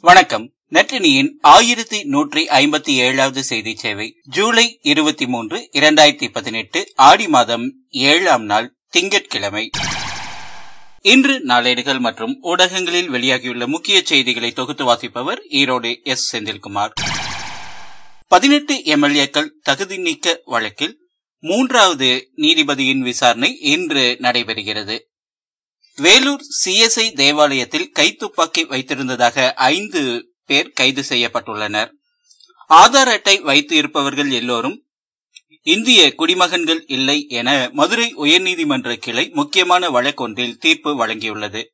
வணக்கம். நற்றினியின் ஆயிரத்தி நூற்றி ஐம்பத்தி ஏழாவது செய்தி சேவை ஜூலை இருபத்தி மூன்று இரண்டாயிரத்தி பதினெட்டு ஆடி மாதம் ஏழாம் நாள் திங்கட்கிழமை. இன்று நாளேடுகள் மற்றும் ஊடகங்களில் வெளியாகியுள்ள முக்கிய செய்திகளை தொகுத்து வாசிப்பவர் ஈரோடு எஸ். செந்தில்குமார். பதினெட்டு எம்எல்ஏக்கள் தகுதி நீக்க வழக்கில் மூன்றாவது நீதிபதியின் விசாரணை இன்று நடைபெறுகிறது. வேலூர் சிஎஸ்ஐ தேவாலயத்தில் கைத்துப்பாக்கி வைத்திருந்ததாக ஐந்து பேர் கைது செய்யப்பட்டுள்ளனர். ஆதார் அட்டை வைத்து இருப்பவர்கள் எல்லோரும் இந்திய குடிமகன்கள் இல்லை என மதுரை உயர்நீதிமன்ற கிளை முக்கியமான வழக்கொன்றில் தீர்ப்பு வழங்கியுள்ளது.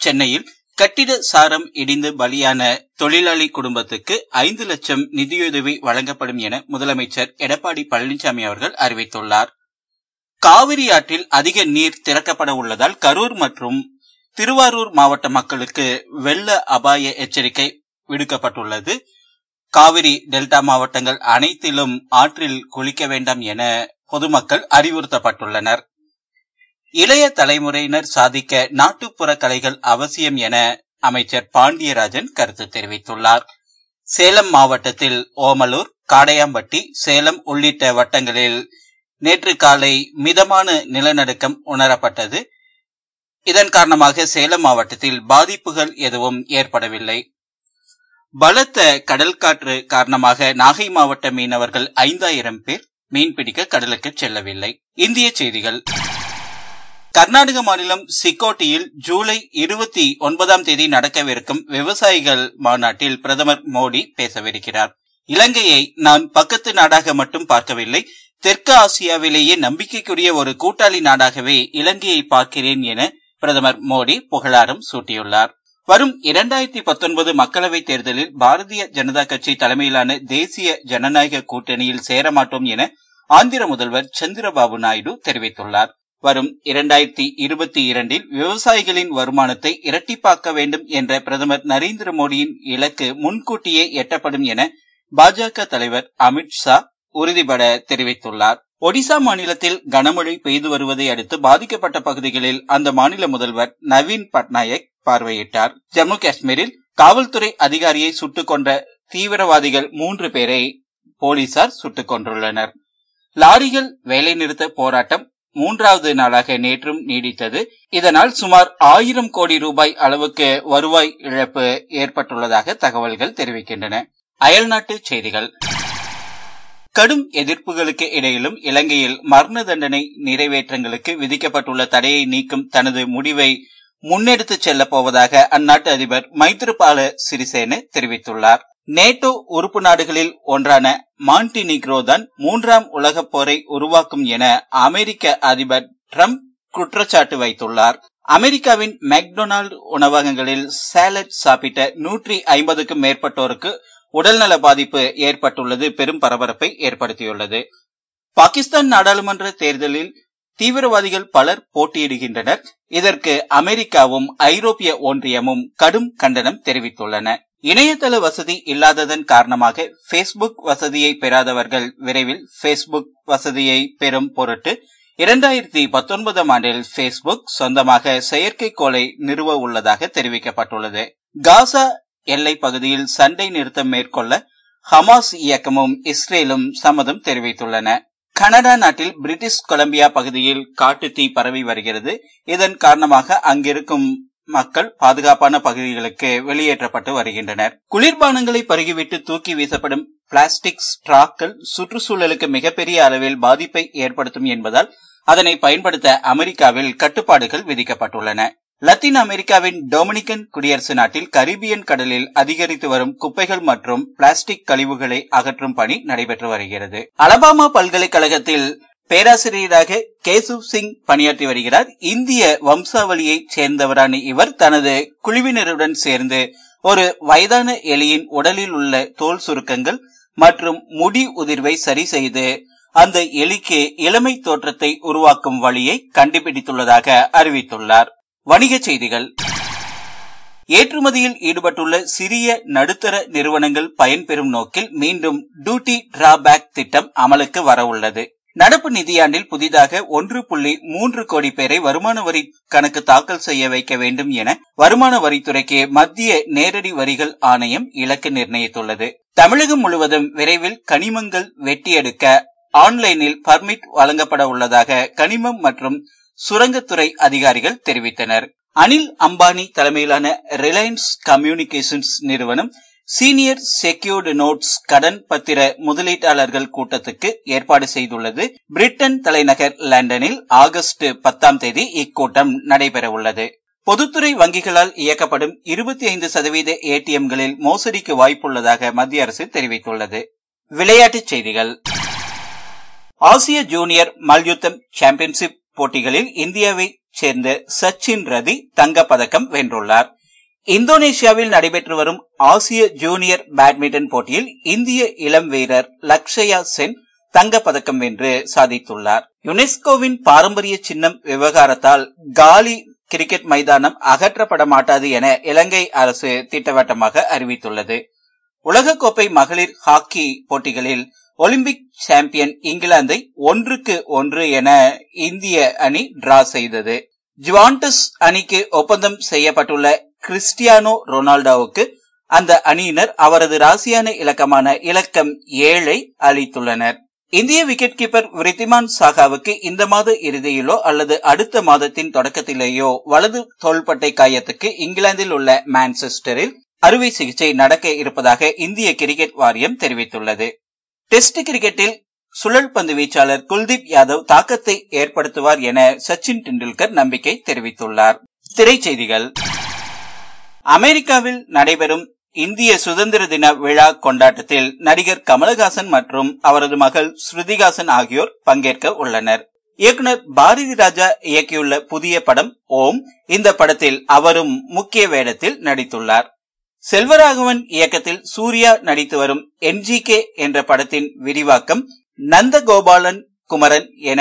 சென்னையில் கட்டிட சாரம் இடிந்து பலியான தொழிலாளி குடும்பத்துக்கு ஐந்து லட்சம் நிதியுதவி வழங்கப்படும் என முதலமைச்சர் எடப்பாடி பழனிசாமி அவர்கள் அறிவித்துள்ளார். காவிரி ஆற்றில் அதிக நீர் திறக்கப்பட உள்ளதால் கரூர் மற்றும் திருவாரூர் மாவட்ட மக்களுக்கு வெள்ள அபாய எச்சரிக்கை விடுக்கப்பட்டுள்ளது. காவிரி டெல்டா மாவட்டங்கள் அனைத்திலும் ஆற்றில் குளிக்க வேண்டாம் என பொதுமக்கள் அறிவுறுத்தப்பட்டுள்ளனர். இளைய தலைமுறையினர் சாதிக்க நாட்டுப்புற கலைகள் அவசியம் என அமைச்சர் பாண்டியராஜன் கருத்து தெரிவித்துள்ளார். சேலம் மாவட்டத்தில் ஓமலூர் காடையாம்பட்டி சேலம் உள்ளிட்ட வட்டங்களில் நேற்று காலை மிதமான நிலநடுக்கம் உணரப்பட்டது. இதன் காரணமாக சேலம் மாவட்டத்தில் பாதிப்புகள் எதுவும் ஏற்படவில்லை. பலத்த கடல் காற்று காரணமாக நாகை மாவட்ட மீனவர்கள் ஐந்தாயிரம் பேர் மீன்பிடிக்க கடலுக்கு செல்லவில்லை. இந்திய செய்திகள். கர்நாடக மாநிலம் சிக்கோட்டியில் ஜூலை இருபத்தி ஒன்பதாம் தேதி நடக்கவிருக்கும் விவசாயிகள் மாநாட்டில் பிரதமர் மோடி பேசவிருக்கிறார். இலங்கையை நான் பக்கத்து நாடாக மட்டும் பார்க்கவில்லை தெற்கு ஆசியாவிலேயே நம்பிக்கைக்குரிய ஒரு கூட்டாளி நாடாகவே இலங்கையை பார்க்கிறேன் என பிரதமர் மோடி புகழாரம் சூட்டியுள்ளார். வரும் இரண்டாயிரத்தி பத்தொன்பது மக்களவைத் தேர்தலில் பாரதிய ஜனதா கட்சி தலைமையிலான தேசிய ஜனநாயக கூட்டணியில் சேரமாட்டோம் என ஆந்திர முதல்வர் சந்திரபாபு நாயுடு தெரிவித்துள்ளார். வரும் இரண்டாயிரத்தி இருபத்தி இரண்டில் விவசாயிகளின் வருமானத்தை இரட்டிப்பாக்க வேண்டும் என்ற பிரதமர் நரேந்திர மோடியின் இலக்கு முன்கூட்டியே எட்டப்படும் என பாஜக தலைவர் அமித் ஷா உறுதிபட தெரிவித்துள்ளார். ஒடிசா மாநிலத்தில் கனமழை பெய்து வருவதை அடுத்து பாதிக்கப்பட்ட பகுதிகளில் அந்த மாநில முதல்வர் நவீன் பட்நாயக் பார்வையிட்டார். ஜம்மு காஷ்மீரில் காவல்துறை அதிகாரியை சுட்டுக் கொன்ற தீவிரவாதிகள் மூன்று பேரை போலீசார் சுட்டுக் கொண்டுள்ளனர் லாரிகள் வேலைநிறுத்த போராட்டம் மூன்றாவது நாளாக நேற்றும் நீடித்தது. இதனால் சுமார் ஆயிரம் கோடி ரூபாய் அளவுக்கு வருவாய் இழப்பு ஏற்பட்டுள்ளதாக தகவல்கள் தெரிவிக்கின்றன. அயல்நாட்டு செய்திகள். கடும் எதிர்ப்புகளுக்கு இடையிலும் இலங்கையில் மரண தண்டனை நிறைவேற்றங்களுக்கு விதிக்கப்பட்டுள்ள தடையை நீக்கும் தனது முடிவை முன்னெடுத்துச் செல்லப் போவதாக அந்நாட்டு அதிபர் மைத்ரிபால சிறிசேன தெரிவித்துள்ளார். நேட்டோ உறுப்பு நாடுகளில் ஒன்றான மாண்டினிக்ரோ தான் மூன்றாம் உலகப் போரை உருவாக்கும் என அமெரிக்க அதிபர் டிரம்ப் குற்றச்சாட்டு வைத்துள்ளார். அமெரிக்காவின் மெக்டொனால்டு உணவகங்களில் சாலட் சாப்பிட்ட நூற்றி ஐம்பதுக்கும் மேற்பட்டோருக்கு உடல்நல பாதிப்பு ஏற்பட்டுள்ளது பெரும் பரபரப்பை ஏற்படுத்தியுள்ளது. பாகிஸ்தான் நாடாளுமன்ற தேர்தலில் தீவிரவாதிகள் பலர் போட்டியிடுகின்றனர். இதற்கு அமெரிக்காவும் ஐரோப்பிய ஒன்றியமும் கடும் கண்டனம் தெரிவித்துள்ளன. இணையதள வசதி இல்லாததன் காரணமாக பேஸ்புக் வசதியை பெறாதவர்கள் விரைவில் பேஸ்புக் வசதியை பெறும் பொருட்டு இரண்டாயிரத்தி பத்தொன்பதாம் ஆண்டில் பேஸ்புக் சொந்தமாக செயற்கைக்கோளை நிறுவ உள்ளதாக தெரிவிக்கப்பட்டுள்ளது. காசா எல்லை பகுதியில் சண்டை நிறுத்தம் மேற்கொள்ள ஹமாஸ் இயக்கமும் இஸ்ரேலும் சம்மதம் தெரிவித்துள்ளன. கனடா நாட்டில் பிரிட்டிஷ் கொலம்பியா பகுதியில் காட்டுத்தீ பரவி வருகிறது. இதன் காரணமாக அங்கிருக்கும் மக்கள் பாதுகாப்பான பகுதிகளுக்கு வெளியேற்றப்பட்டு வருகின்றனர். குளிர்பானங்களை பருகிவிட்டு தூக்கி வீசப்படும் பிளாஸ்டிக் ஸ்ட்ராக்கள் சுற்றுச்சூழலுக்கு மிகப்பெரிய அளவில் பாதிப்பை ஏற்படுத்தும் என்பதால் அதனை பயன்படுத்த அமெரிக்காவில் கட்டுப்பாடுகள் விதிக்கப்பட்டுள்ளன. லத்தீன் அமெரிக்காவின் டொமினிகன் குடியரசு நாட்டில் கரீபியன் கடலில் அதிகரித்து வரும் குப்பைகள் மற்றும் பிளாஸ்டிக் கழிவுகளை அகற்றும் பணி நடைபெற்று வருகிறது. அலபாமா பல்கலைக்கழகத்தில் பேராசிரியராக கேசுப் சிங் பணியாற்றி வருகிறார். இந்திய வம்சாவளியைச் சேர்ந்தவரான இவர் தனது குழுவினருடன் சேர்ந்து ஒரு வயதான எலியின் உடலில் உள்ள தோல் சுருக்கங்கள் மற்றும் முடி உதிர்வை சரி செய்து அந்த எலிக்கு இளமை தோற்றத்தை உருவாக்கும் வழியை கண்டுபிடித்துள்ளதாக அறிவித்துள்ளார். வணிகச் செய்திகள். ஏற்றுமதியில் ஈடுபட்டுள்ள சிறிய நடுத்தர நிறுவனங்கள் பயன்பெறும் நோக்கில் மீண்டும் டியூட்டி டிராபேக் திட்டம் அமலுக்கு வரவுள்ளது நடப்பு நிதியாண்டில் புதிதாக ஒன்று புள்ளி மூன்று கோடி பேரை வருமான வரி கணக்கு தாக்கல் செய்ய வைக்க வேண்டும் என வருமான வரித்துறைக்கு மத்திய நேரடி வரிகள் ஆணையம் இலக்கு நிர்ணயித்துள்ளது. தமிழகம் முழுவதும் விரைவில் கனிமங்கள் வெட்டியெடுக்க ஆன்லைனில் பர்மிட் வழங்கப்பட உள்ளதாக கனிமம் மற்றும் சுரங்கத்துறை அதிகாரிகள் தெரிவித்தனர். அனில் அம்பானி தலைமையிலான ரிலையன்ஸ் கம்யூனிகேஷன்ஸ் நிறுவனம் சீனியர் செக்யூர்டு நோட்ஸ் கடன் பத்திர முதலீட்டாளர்கள் கூட்டத்துக்கு ஏற்பாடு செய்துள்ளது. பிரிட்டன் தலைநகர் லண்டனில் ஆகஸ்ட் பத்தாம் தேதி இக்கூட்டம் நடைபெறவுள்ளது. பொதுத்துறை வங்கிகளால் இயக்கப்படும் இருபத்தி ஐந்து சதவீத ஏடிஎம்களில் மோசடிக்கு வாய்ப்புள்ளதாக மத்திய அரசு தெரிவித்துள்ளது. விளையாட்டுச் செய்திகள். ஆசிய ஜூனியர் மல்யுத்தம் சாம்பியன்ஷிப் போட்டிகளில் இந்தியாவைச் சேர்ந்த சச்சின் ரதி தங்கப்பதக்கம் வென்றுள்ளார். இந்தோனேஷியாவில் நடைபெற்று வரும் ஆசிய ஜூனியர் பேட்மிண்டன் போட்டியில் இந்திய இளம் வீரர் லக்ஷயா சென் தங்கப்பதக்கம் வென்று சாதித்துள்ளார். யுனெஸ்கோவின் பாரம்பரிய சின்னம் விவகாரத்தால் காலி கிரிக்கெட் மைதானம் அகற்றப்பட மாட்டாது என இலங்கை அரசு திட்டவட்டமாக அறிவித்துள்ளது. உலகக்கோப்பை மகளிர் ஹாக்கி போட்டிகளில் ஒலிம்பிக் சாம்பியன் இங்கிலாந்தை ஒன்றுக்கு ஒன்று என இந்திய அணி டிரா செய்தது. ஜுவாண்டஸ் அணிக்கு ஒப்பந்தம் செய்யப்பட்டுள்ள கிறிஸ்டியானோ ரொனால்டோவுக்கு அந்த அணியினர் அவரது ராசியான இலக்கமான இலக்கம் ஏழை அளித்துள்ளனர். இந்திய விக்கெட் கீப்பர் ரித்திமான் சாகாவுக்கு இந்த மாத இறுதியிலோ அல்லது அடுத்த மாதத்தின் தொடக்கத்திலேயோ வலது தோள்பட்டை காயத்துக்கு இங்கிலாந்தில் உள்ள மான்செஸ்டரில் அறுவை சிகிச்சை நடக்க இருப்பதாக இந்திய கிரிக்கெட் வாரியம் தெரிவித்துள்ளது. டெஸ்ட் கிரிக்கெட்டில் சுழல் பந்து வீச்சாளர் குல்தீப் யாதவ் தாக்கத்தை ஏற்படுத்துவார் என சச்சின் டெண்டுல்கர் நம்பிக்கை தெரிவித்துள்ளார். திரைச்செய்திகள். அமெரிக்காவில் நடைபெறும் இந்திய சுதந்திர தின விழா கொண்டாட்டத்தில் நடிகர் கமலஹாசன் மற்றும் அவரது மகள் ஸ்ருதிகாசன் ஆகியோர் பங்கேற்க உள்ளனர். இயக்குனர் பாரதி ராஜா இயக்கியுள்ள புதிய படம் ஓம். இந்த படத்தில் அவரும் முக்கிய வேடத்தில் நடித்துள்ளார். செல்வராகவன் இயக்கத்தில் சூர்யா நடித்து வரும் என்ஜிகே என்ற படத்தின் விரிவாக்கம் நந்தகோபாலன் குமரன் என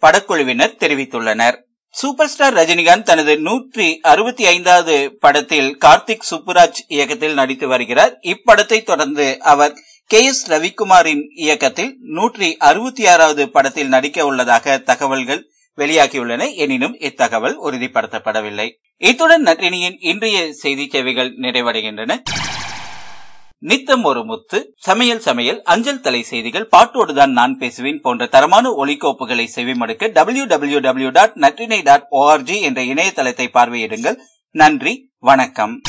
படக்குழுவினர் தெரிவித்துள்ளனர். சூப்பர் ஸ்டார் ரஜினிகாந்த் தனது நூற்றி அறுபத்தி ஐந்தாவது படத்தில் கார்த்திக் சுப்புராஜ் இயக்கத்தில் நடித்து வருகிறார். இப்படத்தை தொடர்ந்து அவர் கே எஸ் ரவிக்குமாரின் இயக்கத்தில் நூற்றி அறுபத்தி ஆறாவது படத்தில் நடிக்க உள்ளதாக தகவல்கள் வெளியாகியுள்ளன. எனினும் இத்தகவல் உறுதிப்படுத்தப்படவில்லை. இத்துடன் நற்றினியின் இன்றைய செய்தி சேவைகள் நிறைவடைகின்றன. நித்தம் ஒரு முத்து சமையல் சமையல் அஞ்சல் தலை செய்திகள் பாட்டோடுதான் நான் பேசுவேன் போன்ற தரமான ஒலிக்கோப்புகளை செவிமடுக்க W W W dot Natrinai dot ORG என்ற இணையதளத்தை பார்வையிடுங்கள். நன்றி வணக்கம்.